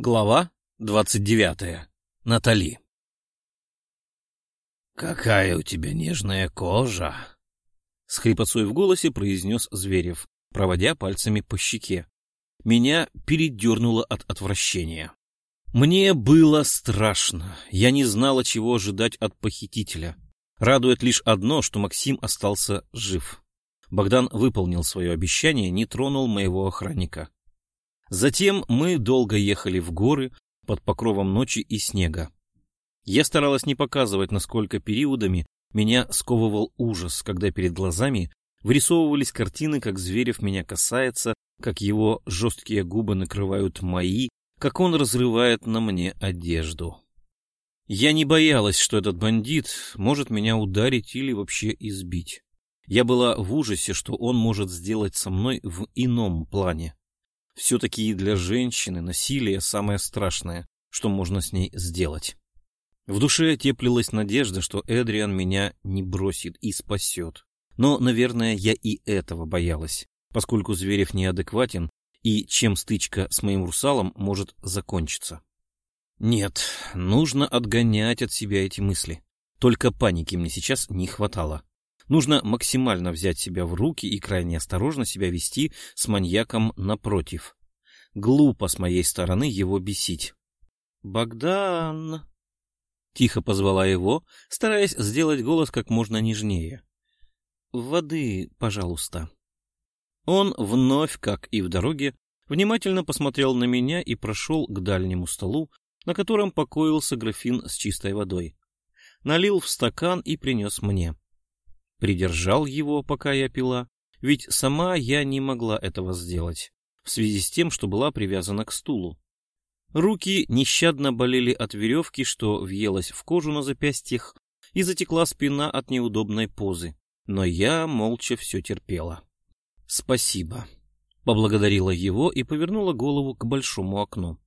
Глава двадцать девятая. Натали. «Какая у тебя нежная кожа!» С хрипотцой в голосе произнес Зверев, проводя пальцами по щеке. Меня передернуло от отвращения. Мне было страшно. Я не знала, чего ожидать от похитителя. Радует лишь одно, что Максим остался жив. Богдан выполнил свое обещание, не тронул моего охранника. Затем мы долго ехали в горы под покровом ночи и снега. Я старалась не показывать, насколько периодами меня сковывал ужас, когда перед глазами вырисовывались картины, как Зверев меня касается, как его жесткие губы накрывают мои, как он разрывает на мне одежду. Я не боялась, что этот бандит может меня ударить или вообще избить. Я была в ужасе, что он может сделать со мной в ином плане. Все-таки для женщины насилие самое страшное, что можно с ней сделать. В душе теплилась надежда, что Эдриан меня не бросит и спасет. Но, наверное, я и этого боялась, поскольку Зверев неадекватен, и чем стычка с моим русалом может закончиться. Нет, нужно отгонять от себя эти мысли. Только паники мне сейчас не хватало. Нужно максимально взять себя в руки и крайне осторожно себя вести с маньяком напротив. Глупо с моей стороны его бесить. «Богдан!» — тихо позвала его, стараясь сделать голос как можно нежнее. «Воды, пожалуйста». Он вновь, как и в дороге, внимательно посмотрел на меня и прошел к дальнему столу, на котором покоился графин с чистой водой. Налил в стакан и принес мне. Придержал его, пока я пила, ведь сама я не могла этого сделать, в связи с тем, что была привязана к стулу. Руки нещадно болели от веревки, что въелась в кожу на запястьях, и затекла спина от неудобной позы. Но я молча все терпела. «Спасибо», — поблагодарила его и повернула голову к большому окну.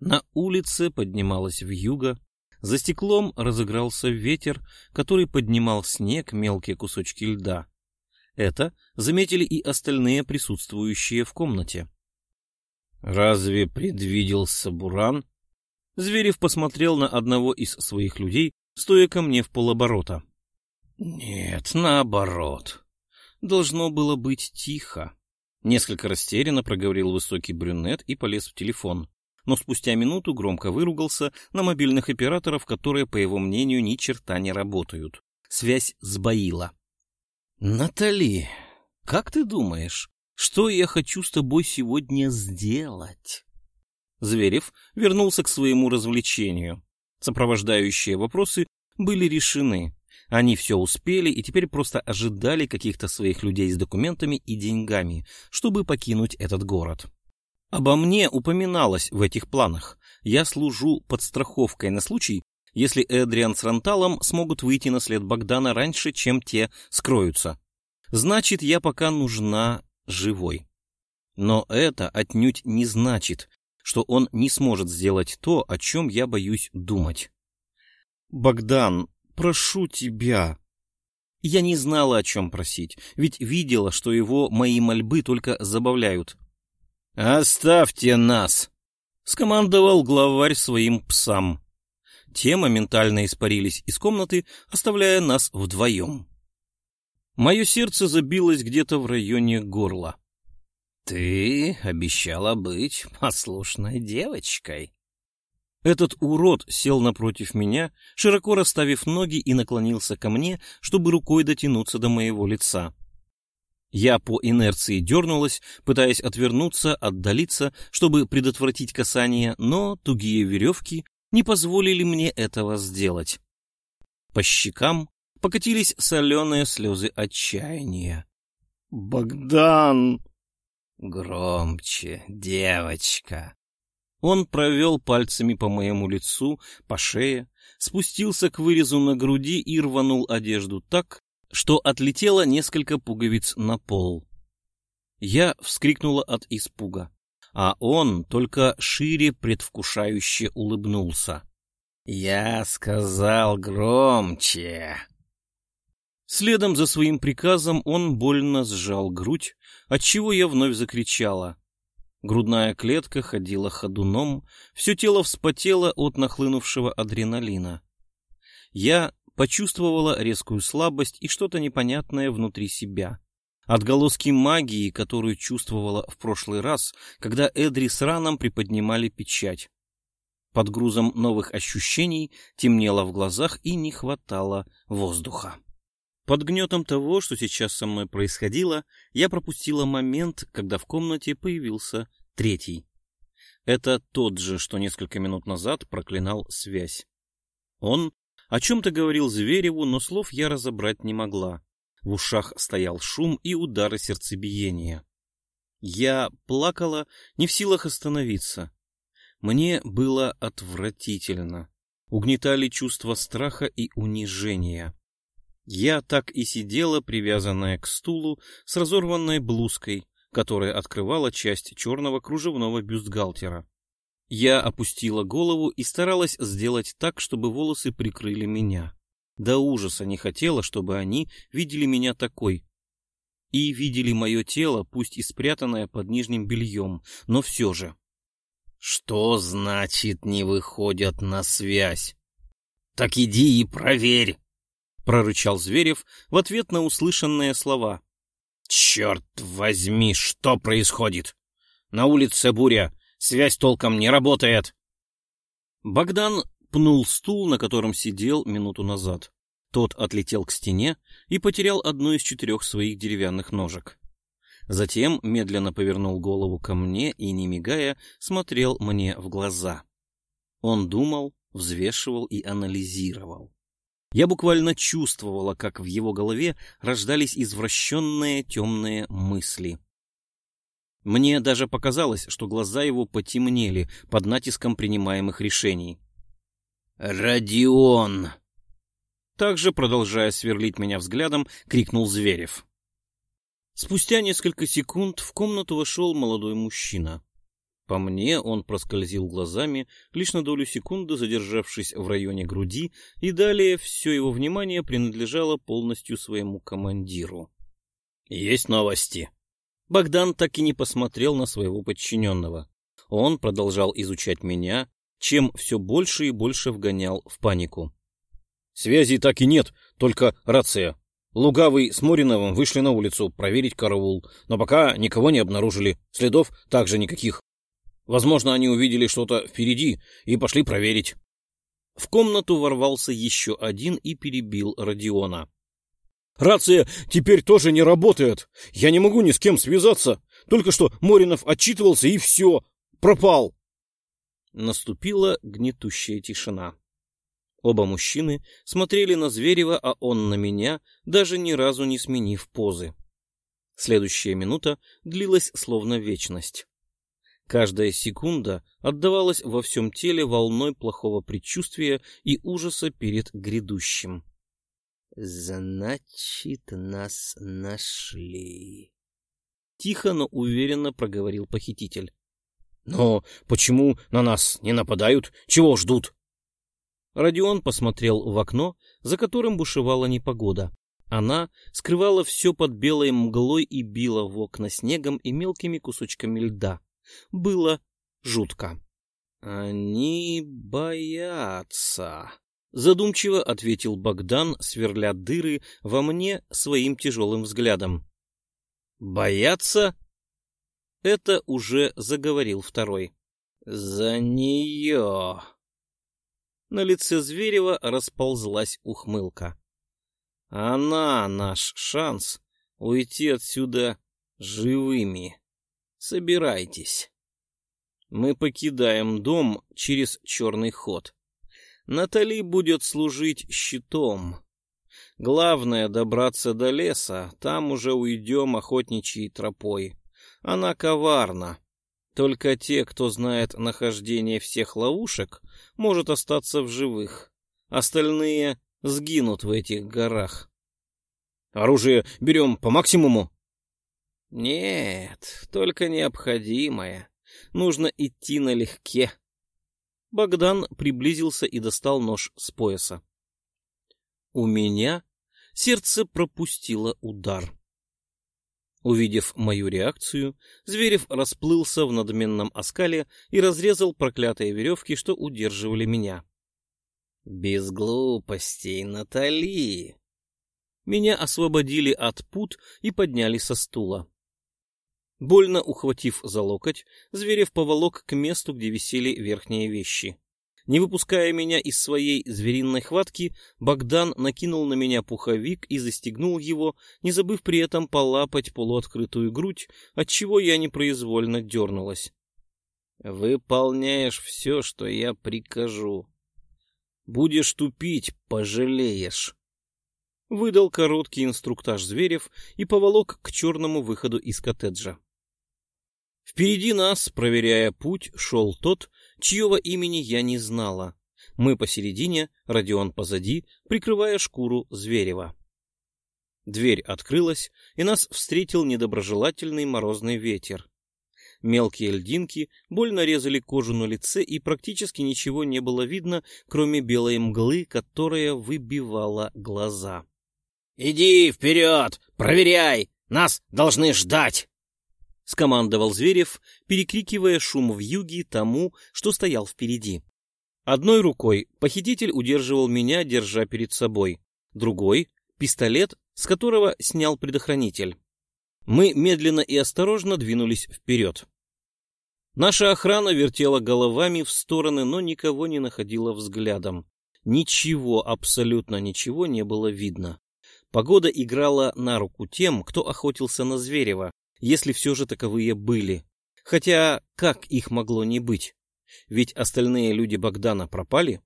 На улице поднималась вьюга, за стеклом разыгрался ветер, который поднимал снег, мелкие кусочки льда. Это заметили и остальные присутствующие в комнате. «Разве предвиделся Буран?» Зверев посмотрел на одного из своих людей, стоя ко мне в полоборота. «Нет, наоборот. Должно было быть тихо». Несколько растерянно проговорил высокий брюнет и полез в телефон но спустя минуту громко выругался на мобильных операторов, которые, по его мнению, ни черта не работают. Связь сбоила. «Натали, как ты думаешь, что я хочу с тобой сегодня сделать?» Зверев вернулся к своему развлечению. Сопровождающие вопросы были решены. Они все успели и теперь просто ожидали каких-то своих людей с документами и деньгами, чтобы покинуть этот город. Обо мне упоминалось в этих планах. Я служу подстраховкой на случай, если Эдриан с Ранталом смогут выйти на след Богдана раньше, чем те скроются. Значит, я пока нужна живой. Но это отнюдь не значит, что он не сможет сделать то, о чем я боюсь думать. «Богдан, прошу тебя!» Я не знала, о чем просить, ведь видела, что его мои мольбы только забавляют. «Оставьте нас!» — скомандовал главарь своим псам. Те моментально испарились из комнаты, оставляя нас вдвоем. Мое сердце забилось где-то в районе горла. «Ты обещала быть послушной девочкой». Этот урод сел напротив меня, широко расставив ноги и наклонился ко мне, чтобы рукой дотянуться до моего лица. Я по инерции дернулась, пытаясь отвернуться, отдалиться, чтобы предотвратить касание, но тугие веревки не позволили мне этого сделать. По щекам покатились соленые слезы отчаяния. «Богдан!» «Громче, девочка!» Он провел пальцами по моему лицу, по шее, спустился к вырезу на груди и рванул одежду так, что отлетело несколько пуговиц на пол. Я вскрикнула от испуга, а он только шире предвкушающе улыбнулся. «Я сказал громче!» Следом за своим приказом он больно сжал грудь, отчего я вновь закричала. Грудная клетка ходила ходуном, все тело вспотело от нахлынувшего адреналина. Я почувствовала резкую слабость и что-то непонятное внутри себя. Отголоски магии, которую чувствовала в прошлый раз, когда Эдри с Раном приподнимали печать. Под грузом новых ощущений темнело в глазах и не хватало воздуха. Под гнетом того, что сейчас со мной происходило, я пропустила момент, когда в комнате появился третий. Это тот же, что несколько минут назад проклинал связь. Он о чем-то говорил Звереву, но слов я разобрать не могла. В ушах стоял шум и удары сердцебиения. Я плакала, не в силах остановиться. Мне было отвратительно. Угнетали чувства страха и унижения. Я так и сидела, привязанная к стулу, с разорванной блузкой, которая открывала часть черного кружевного бюстгальтера. Я опустила голову и старалась сделать так, чтобы волосы прикрыли меня. До ужаса не хотела, чтобы они видели меня такой. И видели мое тело, пусть и спрятанное под нижним бельем, но все же. «Что значит не выходят на связь?» «Так иди и проверь!» прорычал Зверев в ответ на услышанные слова. «Черт возьми, что происходит? На улице буря, связь толком не работает!» Богдан пнул стул, на котором сидел минуту назад. Тот отлетел к стене и потерял одну из четырех своих деревянных ножек. Затем медленно повернул голову ко мне и, не мигая, смотрел мне в глаза. Он думал, взвешивал и анализировал. Я буквально чувствовала, как в его голове рождались извращенные темные мысли. Мне даже показалось, что глаза его потемнели под натиском принимаемых решений. «Родион!» Также, продолжая сверлить меня взглядом, крикнул Зверев. Спустя несколько секунд в комнату вошел молодой мужчина. По мне он проскользил глазами, лишь на долю секунды задержавшись в районе груди, и далее все его внимание принадлежало полностью своему командиру. «Есть новости». Богдан так и не посмотрел на своего подчиненного. Он продолжал изучать меня, чем все больше и больше вгонял в панику. «Связи так и нет, только рация. Лугавый с Мориновым вышли на улицу проверить караул, но пока никого не обнаружили, следов также никаких. Возможно, они увидели что-то впереди и пошли проверить. В комнату ворвался еще один и перебил Родиона. «Рация теперь тоже не работает. Я не могу ни с кем связаться. Только что Моринов отчитывался, и все. Пропал!» Наступила гнетущая тишина. Оба мужчины смотрели на Зверева, а он на меня, даже ни разу не сменив позы. Следующая минута длилась словно вечность. Каждая секунда отдавалась во всем теле волной плохого предчувствия и ужаса перед грядущим. «Значит, нас нашли», — тихо, но уверенно проговорил похититель. «Но почему на нас не нападают? Чего ждут?» Родион посмотрел в окно, за которым бушевала непогода. Она скрывала все под белой мглой и била в окна снегом и мелкими кусочками льда. Было жутко. «Они боятся», — задумчиво ответил Богдан, сверля дыры во мне своим тяжелым взглядом. «Боятся?» Это уже заговорил второй. «За нее!» На лице Зверева расползлась ухмылка. «Она наш шанс уйти отсюда живыми». Собирайтесь. Мы покидаем дом через черный ход. Натали будет служить щитом. Главное — добраться до леса, там уже уйдем охотничьей тропой. Она коварна. Только те, кто знает нахождение всех ловушек, может остаться в живых. Остальные сгинут в этих горах. Оружие берем по максимуму? Нет, только необходимое. Нужно идти налегке. Богдан приблизился и достал нож с пояса. У меня сердце пропустило удар. Увидев мою реакцию, Зверев расплылся в надменном оскале и разрезал проклятые веревки, что удерживали меня. «Без глупостей, Натали!» Меня освободили от пут и подняли со стула. Больно ухватив за локоть, Зверев поволок к месту, где висели верхние вещи. Не выпуская меня из своей звериной хватки, Богдан накинул на меня пуховик и застегнул его, не забыв при этом полапать полуоткрытую грудь, отчего я непроизвольно дернулась. «Выполняешь все, что я прикажу. Будешь тупить, пожалеешь». Выдал короткий инструктаж Зверев и поволок к черному выходу из коттеджа. Впереди нас, проверяя путь, шел тот, чьего имени я не знала. Мы посередине, Родион позади, прикрывая шкуру Зверева. Дверь открылась, и нас встретил недоброжелательный морозный ветер. Мелкие льдинки больно резали кожу на лице, и практически ничего не было видно, кроме белой мглы, которая выбивала глаза. «Иди вперед! Проверяй! Нас должны ждать!» — скомандовал Зверев, перекрикивая шум в юге тому, что стоял впереди. Одной рукой похититель удерживал меня, держа перед собой, другой — пистолет, с которого снял предохранитель. Мы медленно и осторожно двинулись вперед. Наша охрана вертела головами в стороны, но никого не находила взглядом. Ничего, абсолютно ничего не было видно. Погода играла на руку тем, кто охотился на Зверева, если все же таковые были. Хотя как их могло не быть? Ведь остальные люди Богдана пропали.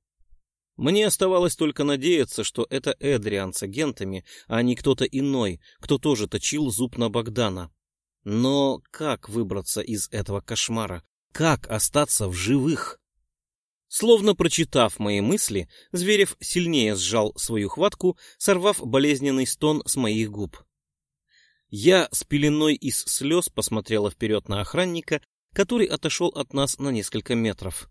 Мне оставалось только надеяться, что это Эдриан с агентами, а не кто-то иной, кто тоже точил зуб на Богдана. Но как выбраться из этого кошмара? Как остаться в живых? Словно прочитав мои мысли, Зверев сильнее сжал свою хватку, сорвав болезненный стон с моих губ. Я с пеленой из слез посмотрела вперед на охранника, который отошел от нас на несколько метров.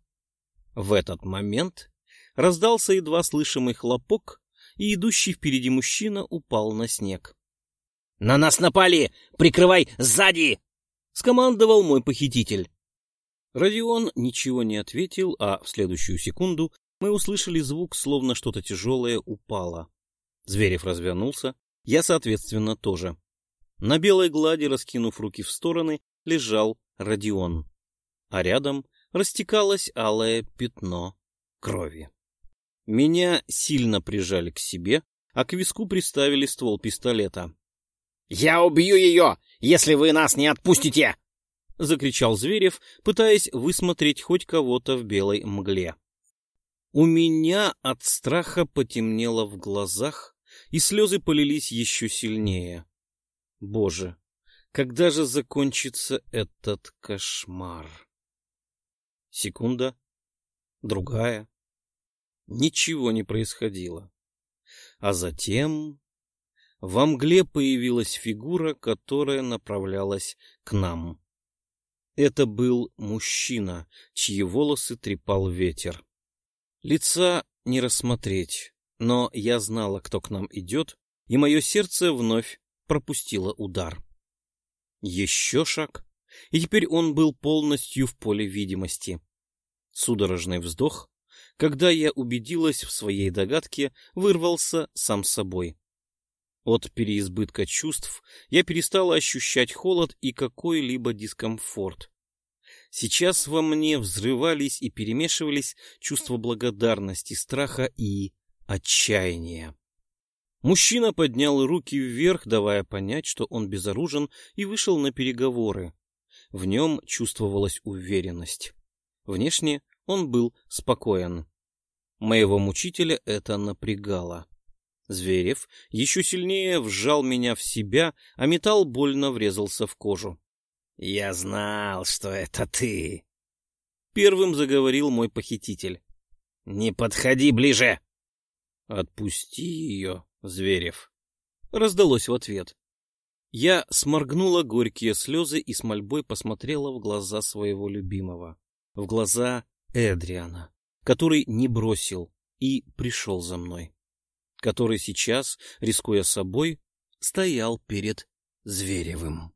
В этот момент раздался едва слышимый хлопок, и идущий впереди мужчина упал на снег. — На нас напали! Прикрывай сзади! — скомандовал мой похититель. Родион ничего не ответил, а в следующую секунду мы услышали звук, словно что-то тяжелое упало. Зверев развернулся, я, соответственно, тоже. На белой глади, раскинув руки в стороны, лежал Родион, а рядом растекалось алое пятно крови. Меня сильно прижали к себе, а к виску приставили ствол пистолета. «Я убью ее, если вы нас не отпустите!» — закричал Зверев, пытаясь высмотреть хоть кого-то в белой мгле. У меня от страха потемнело в глазах, и слезы полились еще сильнее. Боже, когда же закончится этот кошмар? Секунда, другая. Ничего не происходило. А затем во мгле появилась фигура, которая направлялась к нам. Это был мужчина, чьи волосы трепал ветер. Лица не рассмотреть, но я знала, кто к нам идет, и мое сердце вновь пропустила удар. Еще шаг, и теперь он был полностью в поле видимости. Судорожный вздох, когда я убедилась в своей догадке, вырвался сам собой. От переизбытка чувств я перестала ощущать холод и какой-либо дискомфорт. Сейчас во мне взрывались и перемешивались чувства благодарности, страха и отчаяния. Мужчина поднял руки вверх, давая понять, что он безоружен, и вышел на переговоры. В нем чувствовалась уверенность. Внешне он был спокоен. Моего мучителя это напрягало. Зверев еще сильнее вжал меня в себя, а металл больно врезался в кожу. — Я знал, что это ты! — первым заговорил мой похититель. — Не подходи ближе! — Отпусти ее, Зверев. Раздалось в ответ. Я сморгнула горькие слезы и с мольбой посмотрела в глаза своего любимого. В глаза Эдриана, который не бросил и пришел за мной. Который сейчас, рискуя собой, стоял перед Зверевым.